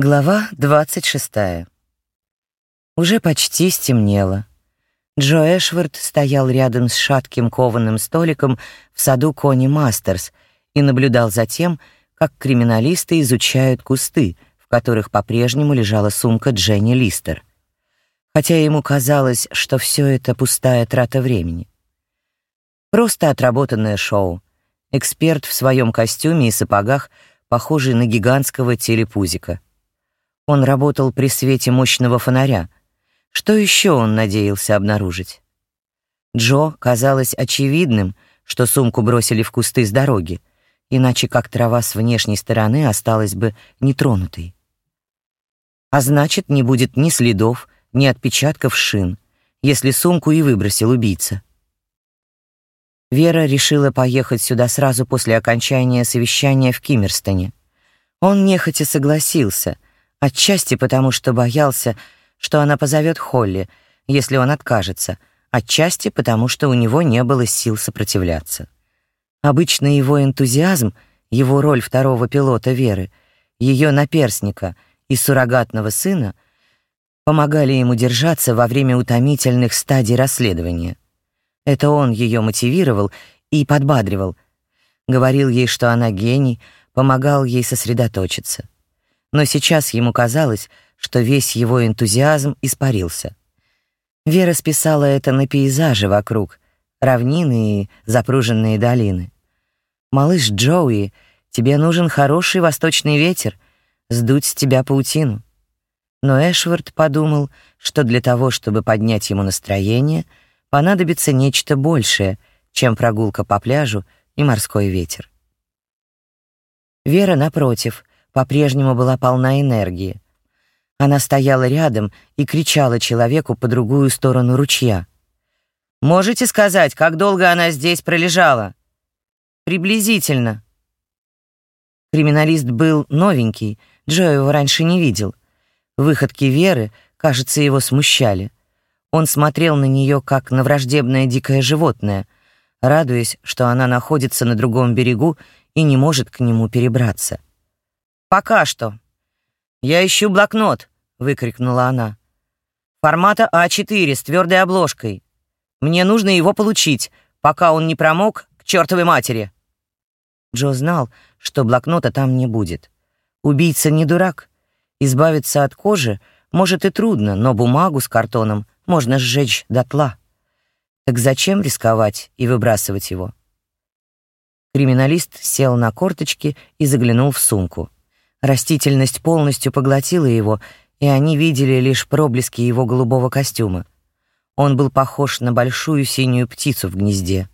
Глава 26. Уже почти стемнело. Джо Эшвард стоял рядом с шатким кованым столиком в саду Кони Мастерс и наблюдал за тем, как криминалисты изучают кусты, в которых по-прежнему лежала сумка Дженни Листер. Хотя ему казалось, что все это пустая трата времени. Просто отработанное шоу. Эксперт в своем костюме и сапогах, похожий на гигантского телепузика — он работал при свете мощного фонаря. Что еще он надеялся обнаружить? Джо казалось очевидным, что сумку бросили в кусты с дороги, иначе как трава с внешней стороны осталась бы нетронутой. А значит, не будет ни следов, ни отпечатков шин, если сумку и выбросил убийца. Вера решила поехать сюда сразу после окончания совещания в Киммерстоне. Он нехотя согласился — Отчасти потому, что боялся, что она позовет Холли, если он откажется, отчасти потому, что у него не было сил сопротивляться. Обычно его энтузиазм, его роль второго пилота Веры, ее наперсника и суррогатного сына помогали ему держаться во время утомительных стадий расследования. Это он ее мотивировал и подбадривал, говорил ей, что она гений, помогал ей сосредоточиться но сейчас ему казалось, что весь его энтузиазм испарился. Вера списала это на пейзажи вокруг, равнины и запруженные долины. «Малыш Джоуи, тебе нужен хороший восточный ветер, сдуть с тебя паутину». Но Эшвард подумал, что для того, чтобы поднять ему настроение, понадобится нечто большее, чем прогулка по пляжу и морской ветер. Вера, напротив, по-прежнему была полна энергии. Она стояла рядом и кричала человеку по другую сторону ручья. «Можете сказать, как долго она здесь пролежала?» «Приблизительно». Криминалист был новенький, Джо его раньше не видел. Выходки Веры, кажется, его смущали. Он смотрел на нее как на враждебное дикое животное, радуясь, что она находится на другом берегу и не может к нему перебраться. Пока что. Я ищу блокнот, выкрикнула она. Формата А4 с твердой обложкой. Мне нужно его получить, пока он не промок к чертовой матери. Джо знал, что блокнота там не будет. Убийца не дурак. Избавиться от кожи может и трудно, но бумагу с картоном можно сжечь дотла. Так зачем рисковать и выбрасывать его? Криминалист сел на корточки и заглянул в сумку. Растительность полностью поглотила его, и они видели лишь проблески его голубого костюма. Он был похож на большую синюю птицу в гнезде.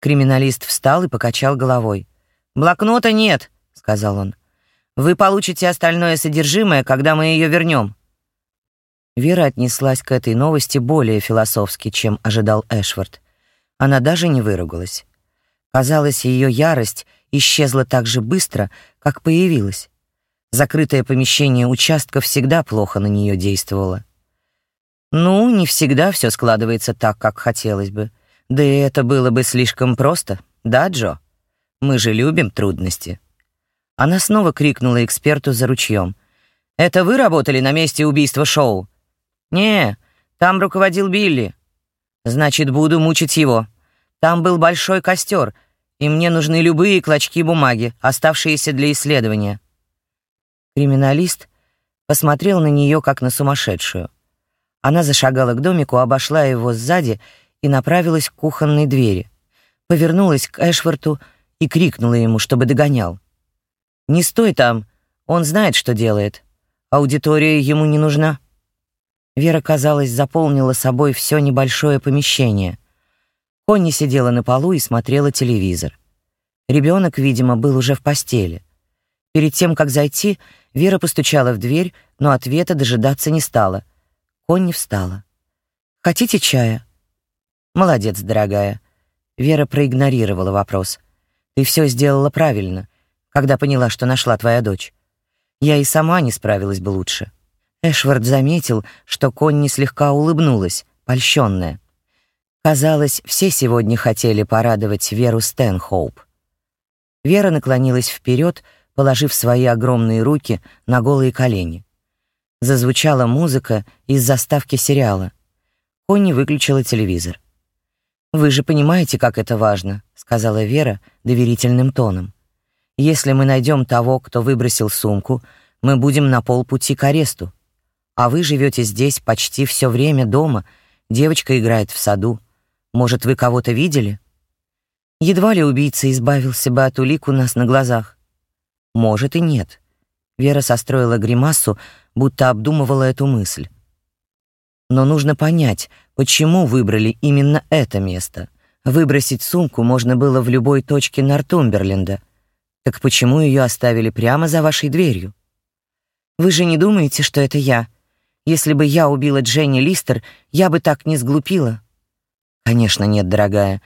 Криминалист встал и покачал головой. «Блокнота нет», — сказал он. «Вы получите остальное содержимое, когда мы ее вернем». Вера отнеслась к этой новости более философски, чем ожидал Эшвард. Она даже не выругалась. Казалось, ее ярость исчезла так же быстро, как появилась. Закрытое помещение участка всегда плохо на нее действовало. Ну, не всегда все складывается так, как хотелось бы. Да и это было бы слишком просто, да, Джо? Мы же любим трудности. Она снова крикнула эксперту за ручьем. «Это вы работали на месте убийства Шоу?» «Не, там руководил Билли». «Значит, буду мучить его. Там был большой костер, и мне нужны любые клочки бумаги, оставшиеся для исследования». Криминалист посмотрел на нее как на сумасшедшую. Она зашагала к домику, обошла его сзади и направилась к кухонной двери. Повернулась к Эшварту и крикнула ему, чтобы догонял. «Не стой там, он знает, что делает. Аудитория ему не нужна». Вера, казалось, заполнила собой все небольшое помещение. Конни сидела на полу и смотрела телевизор. Ребенок, видимо, был уже в постели. Перед тем, как зайти, Вера постучала в дверь, но ответа дожидаться не стала. Конни встала. «Хотите чая?» «Молодец, дорогая». Вера проигнорировала вопрос. «Ты все сделала правильно, когда поняла, что нашла твоя дочь. Я и сама не справилась бы лучше». Эшвард заметил, что Конни слегка улыбнулась, польщенная. Казалось, все сегодня хотели порадовать Веру Стэнхоуп. Вера наклонилась вперед, положив свои огромные руки на голые колени. Зазвучала музыка из заставки сериала. Конни выключила телевизор. «Вы же понимаете, как это важно», — сказала Вера доверительным тоном. «Если мы найдем того, кто выбросил сумку, мы будем на полпути к аресту. А вы живете здесь почти все время дома, девочка играет в саду. Может, вы кого-то видели?» Едва ли убийца избавился бы от улик у нас на глазах. Может и нет. Вера состроила гримасу, будто обдумывала эту мысль. Но нужно понять, почему выбрали именно это место. Выбросить сумку можно было в любой точке Нортумберленда. Так почему ее оставили прямо за вашей дверью? Вы же не думаете, что это я? Если бы я убила Дженни Листер, я бы так не сглупила. Конечно, нет, дорогая.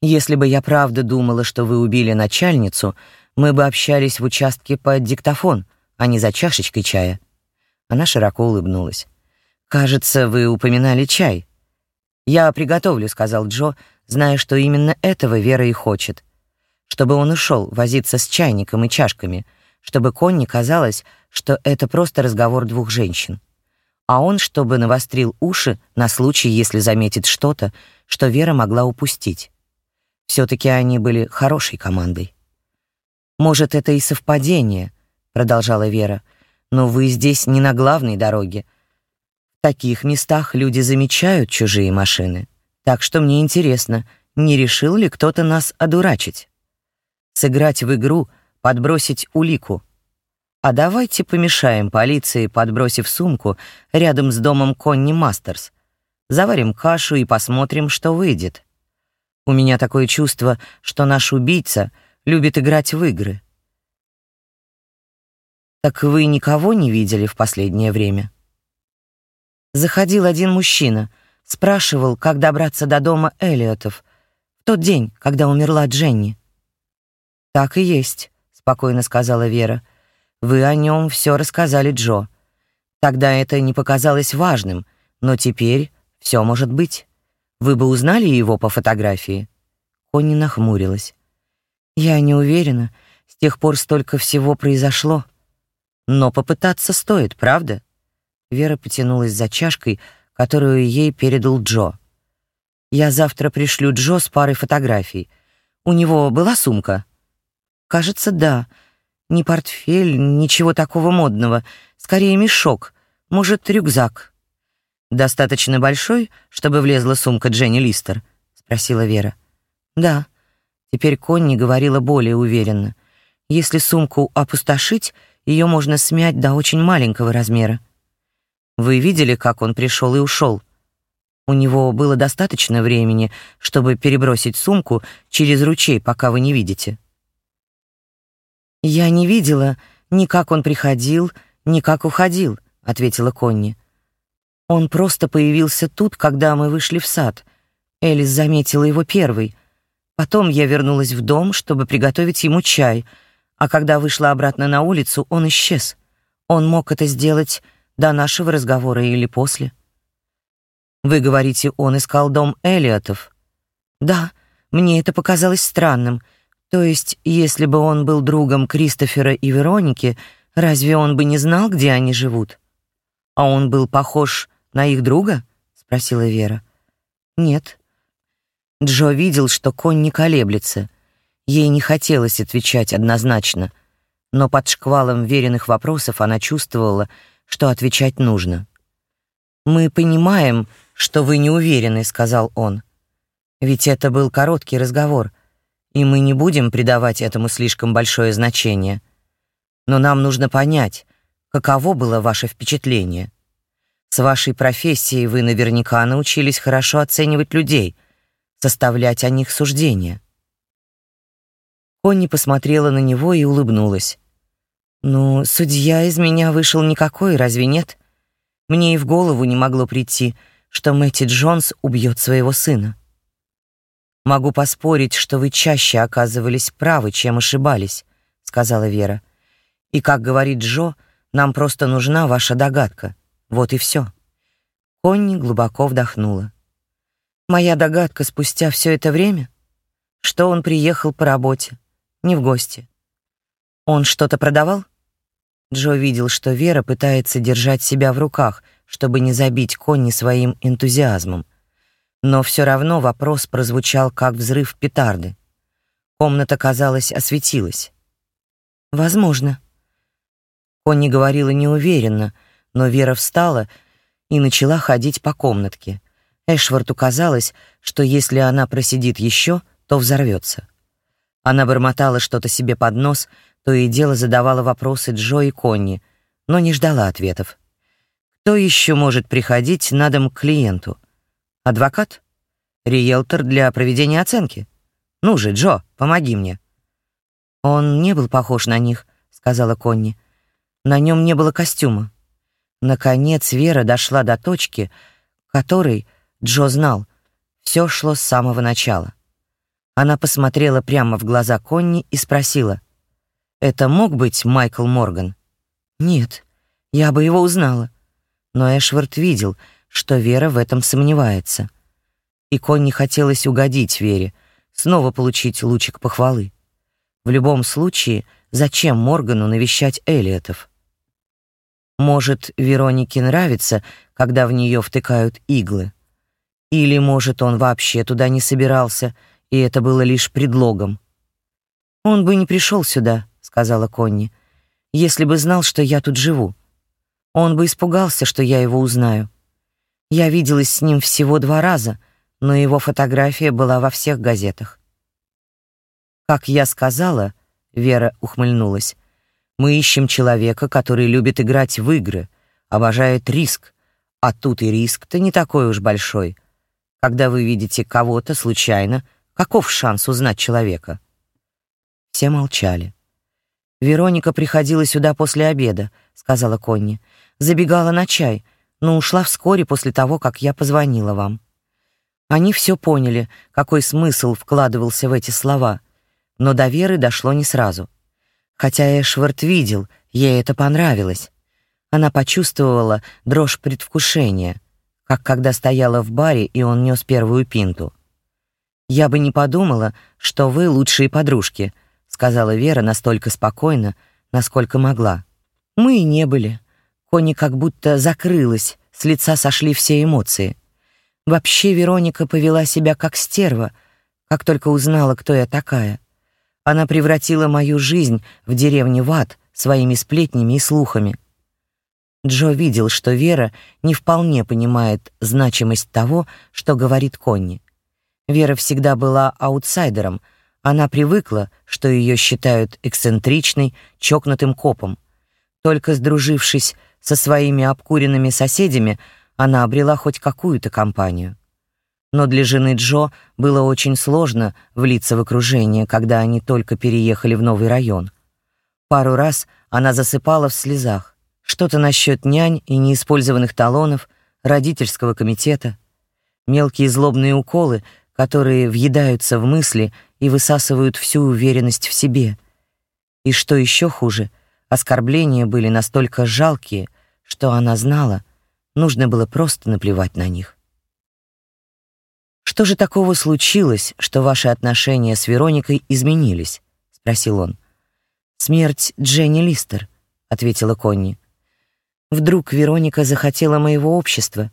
Если бы я правда думала, что вы убили начальницу, мы бы общались в участке под диктофон, а не за чашечкой чая. Она широко улыбнулась. Кажется, вы упоминали чай. Я приготовлю, сказал Джо, зная, что именно этого Вера и хочет. Чтобы он ушел возиться с чайником и чашками, чтобы Конни казалось, что это просто разговор двух женщин. А он, чтобы навострил уши на случай, если заметит что-то, что Вера могла упустить. все таки они были хорошей командой. Может, это и совпадение, продолжала Вера. Но вы здесь не на главной дороге. В таких местах люди замечают чужие машины. Так что мне интересно, не решил ли кто-то нас одурачить? Сыграть в игру, подбросить улику. А давайте помешаем полиции, подбросив сумку рядом с домом Конни Мастерс. Заварим кашу и посмотрим, что выйдет. У меня такое чувство, что наш убийца — любит играть в игры. Так вы никого не видели в последнее время? Заходил один мужчина, спрашивал, как добраться до дома Элиотов в тот день, когда умерла Дженни. Так и есть, спокойно сказала Вера. Вы о нем все рассказали Джо. Тогда это не показалось важным, но теперь все может быть. Вы бы узнали его по фотографии? Конни нахмурилась. Я не уверена, с тех пор столько всего произошло. Но попытаться стоит, правда? Вера потянулась за чашкой, которую ей передал Джо. Я завтра пришлю Джо с парой фотографий. У него была сумка? Кажется, да. Не портфель, ничего такого модного, скорее мешок, может, рюкзак. Достаточно большой, чтобы влезла сумка Дженни Листер, спросила Вера. Да. Теперь Конни говорила более уверенно. Если сумку опустошить, ее можно смять до очень маленького размера. Вы видели, как он пришел и ушел? У него было достаточно времени, чтобы перебросить сумку через ручей, пока вы не видите. Я не видела ни как он приходил, ни как уходил, ответила Конни. Он просто появился тут, когда мы вышли в сад. Элис заметила его первой. Потом я вернулась в дом, чтобы приготовить ему чай, а когда вышла обратно на улицу, он исчез. Он мог это сделать до нашего разговора или после. Вы говорите, он искал дом Элиотов? Да, мне это показалось странным. То есть, если бы он был другом Кристофера и Вероники, разве он бы не знал, где они живут? А он был похож на их друга? спросила Вера. Нет, Джо видел, что конь не колеблется. Ей не хотелось отвечать однозначно, но под шквалом веренных вопросов она чувствовала, что отвечать нужно. «Мы понимаем, что вы не уверены», — сказал он. «Ведь это был короткий разговор, и мы не будем придавать этому слишком большое значение. Но нам нужно понять, каково было ваше впечатление. С вашей профессией вы наверняка научились хорошо оценивать людей — составлять о них суждения. Конни посмотрела на него и улыбнулась. «Ну, судья из меня вышел никакой, разве нет? Мне и в голову не могло прийти, что Мэтти Джонс убьет своего сына. Могу поспорить, что вы чаще оказывались правы, чем ошибались», — сказала Вера. «И, как говорит Джо, нам просто нужна ваша догадка. Вот и все». Конни глубоко вдохнула. Моя догадка спустя все это время, что он приехал по работе, не в гости. Он что-то продавал? Джо видел, что Вера пытается держать себя в руках, чтобы не забить Конни своим энтузиазмом. Но все равно вопрос прозвучал как взрыв петарды. Комната, казалось, осветилась. Возможно. Конни говорила неуверенно, но Вера встала и начала ходить по комнатке. Эшварту казалось, что если она просидит еще, то взорвется. Она бормотала что-то себе под нос, то и дело задавала вопросы Джо и Конни, но не ждала ответов. Кто еще может приходить на дом к клиенту? Адвокат? Риэлтор для проведения оценки? Ну же, Джо, помоги мне. Он не был похож на них, сказала Конни. На нем не было костюма. Наконец Вера дошла до точки, которой Джо знал, все шло с самого начала. Она посмотрела прямо в глаза Конни и спросила: "Это мог быть Майкл Морган?" "Нет, я бы его узнала". Но Эшвард видел, что Вера в этом сомневается. И Конни хотелось угодить Вере, снова получить лучик похвалы. В любом случае, зачем Моргану навещать Элиотов? Может, Веронике нравится, когда в нее втыкают иглы? Или, может, он вообще туда не собирался, и это было лишь предлогом? «Он бы не пришел сюда», — сказала Конни, «если бы знал, что я тут живу. Он бы испугался, что я его узнаю. Я виделась с ним всего два раза, но его фотография была во всех газетах». «Как я сказала», — Вера ухмыльнулась, мы ищем человека, который любит играть в игры, обожает риск. А тут и риск-то не такой уж большой. Когда вы видите кого-то случайно, каков шанс узнать человека? Все молчали. Вероника приходила сюда после обеда, сказала Конни. Забегала на чай, но ушла вскоре после того, как я позвонила вам. Они все поняли, какой смысл вкладывался в эти слова, но до Веры дошло не сразу. Хотя Эшвард видел, ей это понравилось. Она почувствовала дрожь предвкушения, как когда стояла в баре, и он нес первую пинту. «Я бы не подумала, что вы лучшие подружки», — сказала Вера настолько спокойно, насколько могла. «Мы и не были». Кони как будто закрылась, с лица сошли все эмоции. Вообще Вероника повела себя как стерва, как только узнала, кто я такая. Она превратила мою жизнь в деревне в ад своими сплетнями и слухами. Джо видел, что Вера не вполне понимает значимость того, что говорит Конни. Вера всегда была аутсайдером. Она привыкла, что ее считают эксцентричной, чокнутым копом. Только сдружившись со своими обкуренными соседями, она обрела хоть какую-то компанию но для жены Джо было очень сложно влиться в окружение, когда они только переехали в новый район. Пару раз она засыпала в слезах. Что-то насчет нянь и неиспользованных талонов, родительского комитета, мелкие злобные уколы, которые въедаются в мысли и высасывают всю уверенность в себе. И что еще хуже, оскорбления были настолько жалкие, что она знала, нужно было просто наплевать на них. Что же такого случилось, что ваши отношения с Вероникой изменились? спросил он. Смерть Дженни Листер, ответила Конни. Вдруг Вероника захотела моего общества,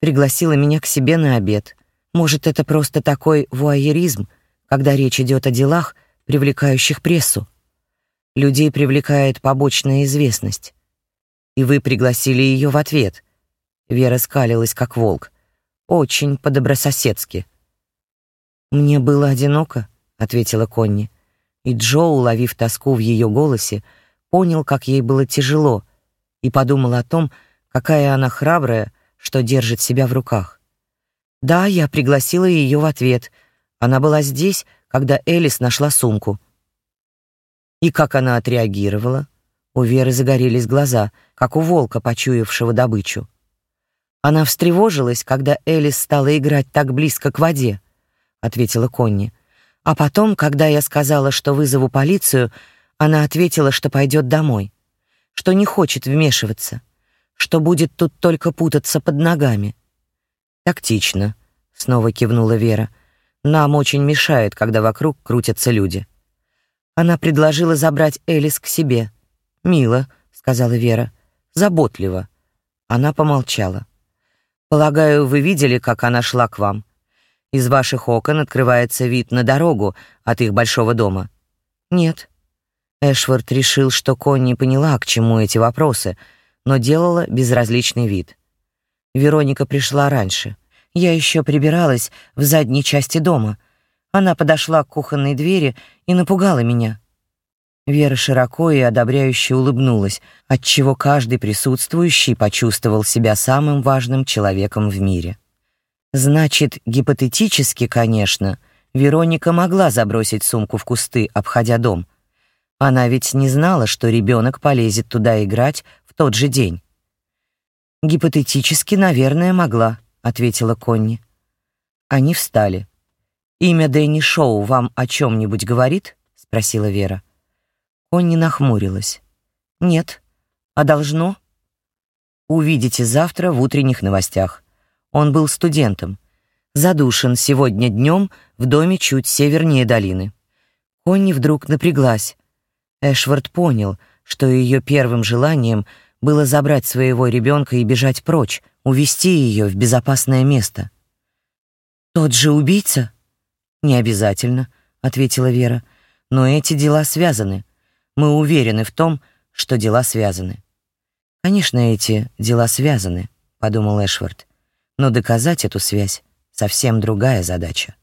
пригласила меня к себе на обед. Может, это просто такой вуайеризм, когда речь идет о делах, привлекающих прессу. Людей привлекает побочная известность. И вы пригласили ее в ответ. Вера скалилась как волк. Очень по-добрососедски. «Мне было одиноко», — ответила Конни. И Джо, уловив тоску в ее голосе, понял, как ей было тяжело, и подумал о том, какая она храбрая, что держит себя в руках. Да, я пригласила ее в ответ. Она была здесь, когда Элис нашла сумку. И как она отреагировала? У Веры загорелись глаза, как у волка, почуявшего добычу. Она встревожилась, когда Элис стала играть так близко к воде, ответила Конни. А потом, когда я сказала, что вызову полицию, она ответила, что пойдет домой, что не хочет вмешиваться, что будет тут только путаться под ногами. Тактично, снова кивнула Вера. Нам очень мешает, когда вокруг крутятся люди. Она предложила забрать Элис к себе. «Мило», — сказала Вера, — «заботливо». Она помолчала. «Полагаю, вы видели, как она шла к вам? Из ваших окон открывается вид на дорогу от их большого дома». «Нет». Эшвард решил, что Конни поняла, к чему эти вопросы, но делала безразличный вид. Вероника пришла раньше. Я еще прибиралась в задней части дома. Она подошла к кухонной двери и напугала меня. Вера широко и одобряюще улыбнулась, отчего каждый присутствующий почувствовал себя самым важным человеком в мире. Значит, гипотетически, конечно, Вероника могла забросить сумку в кусты, обходя дом. Она ведь не знала, что ребенок полезет туда играть в тот же день. Гипотетически, наверное, могла, ответила Конни. Они встали. Имя Дэнни Шоу вам о чем нибудь говорит? спросила Вера. Конни нахмурилась. Нет. А должно? Увидите завтра в утренних новостях. Он был студентом. Задушен сегодня днем в доме чуть севернее долины. Конни вдруг напряглась. Эшвард понял, что ее первым желанием было забрать своего ребенка и бежать прочь, увести ее в безопасное место. «Тот же убийца?» «Не обязательно», — ответила Вера. «Но эти дела связаны. Мы уверены в том, что дела связаны. Конечно, эти дела связаны, подумал Эшвард. Но доказать эту связь совсем другая задача.